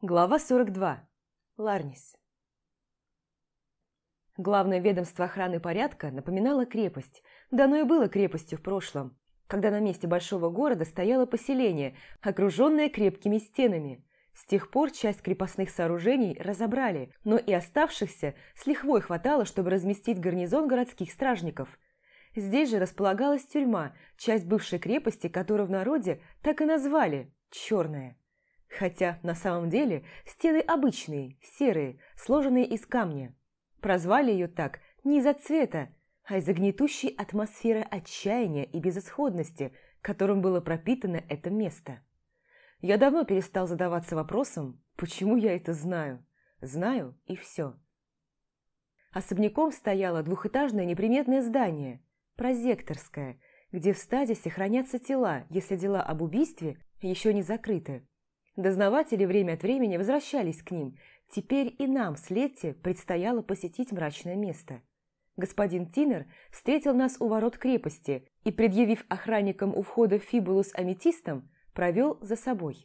Глава 42. Ларнис. Главное ведомство охраны порядка напоминало крепость, да оно и было крепостью в прошлом, когда на месте большого города стояло поселение, окруженное крепкими стенами. С тех пор часть крепостных сооружений разобрали, но и оставшихся с лихвой хватало, чтобы разместить гарнизон городских стражников. Здесь же располагалась тюрьма, часть бывшей крепости, которую в народе так и назвали – «Черная». Хотя на самом деле стены обычные, серые, сложенные из камня. Прозвали ее так не из-за цвета, а из-за гнетущей атмосферы отчаяния и безысходности, которым было пропитано это место. Я давно перестал задаваться вопросом, почему я это знаю. Знаю и все. Особняком стояло двухэтажное неприметное здание, прозекторское, где в стазисе хранятся тела, если дела об убийстве еще не закрыты. Дознаватели время от времени возвращались к ним. Теперь и нам с Летти предстояло посетить мрачное место. Господин Тинер встретил нас у ворот крепости и, предъявив охранникам у входа фибулу с аметистом, провел за собой.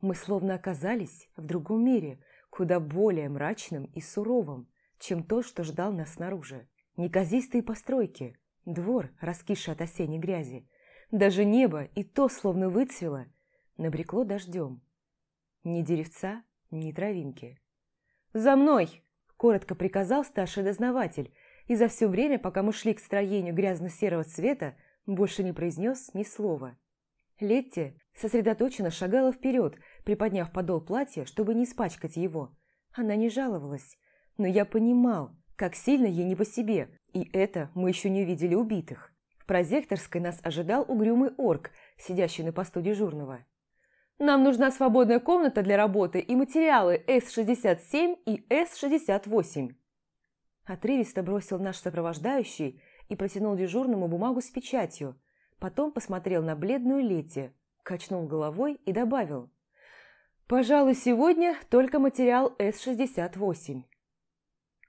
Мы словно оказались в другом мире, куда более мрачным и суровым, чем то, что ждал нас снаружи. Неказистые постройки, двор, раскисший от осенней грязи, даже небо и то словно выцвело, набрекло дождем. Ни деревца, ни травинки. «За мной!» – коротко приказал старший дознаватель, и за все время, пока мы шли к строению грязно-серого цвета, больше не произнес ни слова. Летти сосредоточенно шагала вперед, приподняв подол платья, чтобы не испачкать его. Она не жаловалась, но я понимал, как сильно ей не по себе, и это мы еще не увидели убитых. В прозекторской нас ожидал угрюмый орк, сидящий на посту дежурного. Нам нужна свободная комната для работы и материалы С-67 и С-68. Отрывисто бросил наш сопровождающий и протянул дежурному бумагу с печатью. Потом посмотрел на бледную Лети, качнул головой и добавил. «Пожалуй, сегодня только материал С-68».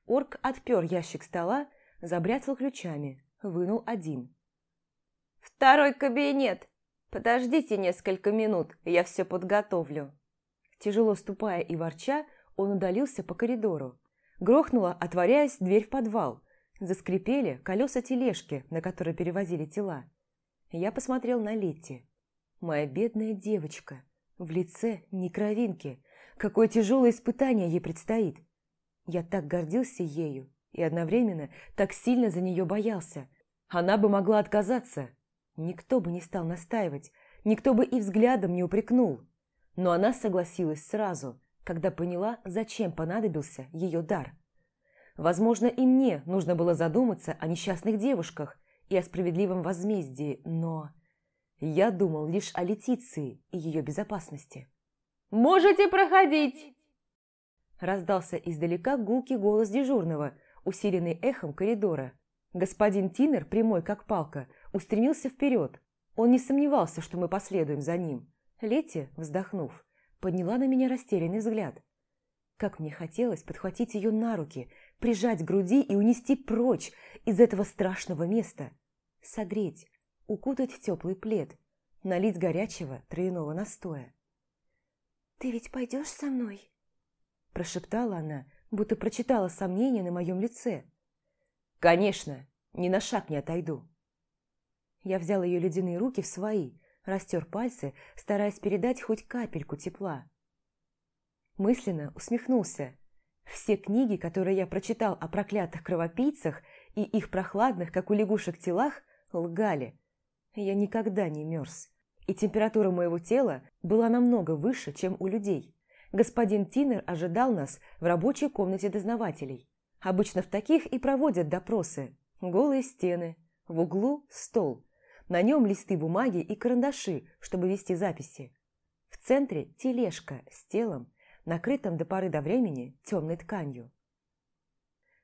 Орк отпер ящик стола, забряцал ключами, вынул один. «Второй кабинет!» «Подождите несколько минут, я все подготовлю». Тяжело ступая и ворча, он удалился по коридору. Грохнула, отворяясь, дверь в подвал. Заскрипели колеса тележки, на которой перевозили тела. Я посмотрел на Летти. Моя бедная девочка. В лице ни кровинки. Какое тяжелое испытание ей предстоит. Я так гордился ею и одновременно так сильно за нее боялся. Она бы могла отказаться, Никто бы не стал настаивать, никто бы и взглядом не упрекнул. Но она согласилась сразу, когда поняла, зачем понадобился ее дар. Возможно, и мне нужно было задуматься о несчастных девушках и о справедливом возмездии, но... Я думал лишь о Летиции и ее безопасности. «Можете проходить!» Раздался издалека гулкий голос дежурного, усиленный эхом коридора. Господин Тинер, прямой как палка, устремился вперед. Он не сомневался, что мы последуем за ним. Лети, вздохнув, подняла на меня растерянный взгляд. Как мне хотелось подхватить ее на руки, прижать к груди и унести прочь из этого страшного места. Согреть, укутать в теплый плед, налить горячего травяного настоя. «Ты ведь пойдешь со мной?» Прошептала она, будто прочитала сомнения на моем лице. «Конечно, ни на шаг не отойду». Я взял ее ледяные руки в свои, растер пальцы, стараясь передать хоть капельку тепла. Мысленно усмехнулся. Все книги, которые я прочитал о проклятых кровопийцах и их прохладных, как у лягушек, телах, лгали. Я никогда не мерз. И температура моего тела была намного выше, чем у людей. Господин Тинер ожидал нас в рабочей комнате дознавателей. Обычно в таких и проводят допросы. Голые стены, в углу стол, на нем листы бумаги и карандаши, чтобы вести записи. В центре тележка с телом, накрытым до поры до времени темной тканью.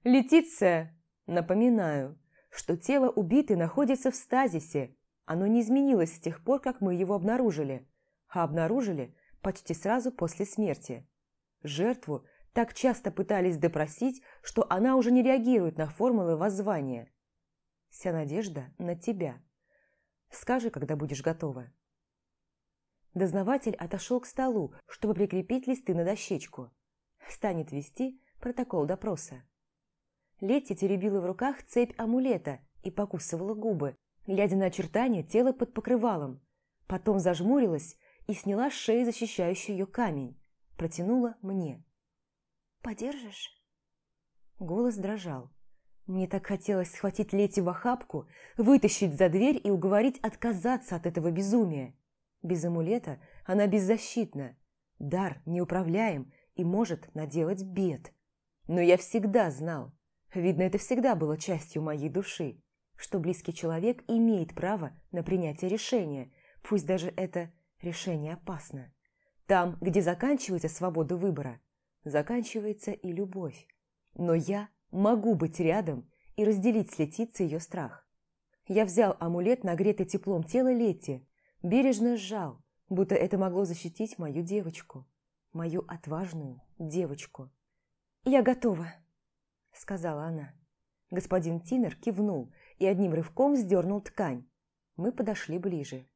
«Летиция!» Напоминаю, что тело убитой находится в стазисе. Оно не изменилось с тех пор, как мы его обнаружили, а обнаружили почти сразу после смерти. Жертву так часто пытались допросить, что она уже не реагирует на формулы воззвания. Вся надежда на тебя. Скажи, когда будешь готова». Дознаватель отошел к столу, чтобы прикрепить листы на дощечку. Станет вести протокол допроса. Летти теребила в руках цепь амулета и покусывала губы, глядя на очертания тела под покрывалом. Потом зажмурилась и сняла с шеи защищающий ее камень. Протянула мне. «Подержишь?» Голос дрожал. Мне так хотелось схватить Лети в охапку, вытащить за дверь и уговорить отказаться от этого безумия. Без амулета она беззащитна. Дар неуправляем и может наделать бед. Но я всегда знал, видно, это всегда было частью моей души, что близкий человек имеет право на принятие решения, пусть даже это решение опасно. Там, где заканчивается свобода выбора, заканчивается и любовь. Но я могу быть рядом и разделить с Летицей ее страх. Я взял амулет, нагретый теплом тела Летти, бережно сжал, будто это могло защитить мою девочку, мою отважную девочку. «Я готова», — сказала она. Господин Тинер кивнул и одним рывком сдернул ткань. Мы подошли ближе.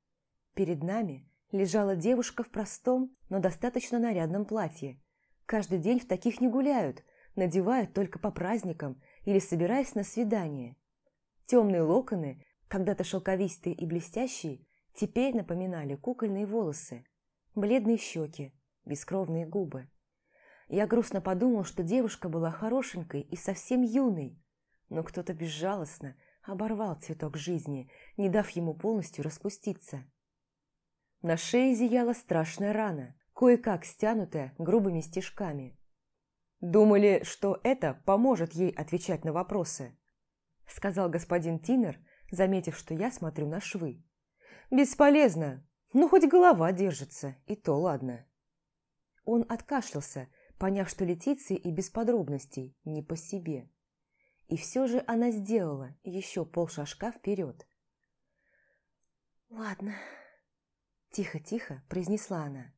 Перед нами лежала девушка в простом, но достаточно нарядном платье. Каждый день в таких не гуляют, надевают только по праздникам или собираясь на свидание. Темные локоны, когда-то шелковистые и блестящие, теперь напоминали кукольные волосы, бледные щеки, бескровные губы. Я грустно подумал, что девушка была хорошенькой и совсем юной, но кто-то безжалостно оборвал цветок жизни, не дав ему полностью распуститься. На шее зияла страшная рана, кое-как стянутая грубыми стежками. «Думали, что это поможет ей отвечать на вопросы», сказал господин Тинер, заметив, что я смотрю на швы. «Бесполезно. Ну, хоть голова держится, и то ладно». Он откашлялся, поняв, что Летиции и без подробностей не по себе. И все же она сделала еще полшажка вперед. «Ладно», – тихо-тихо произнесла она.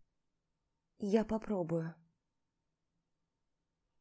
«Я попробую».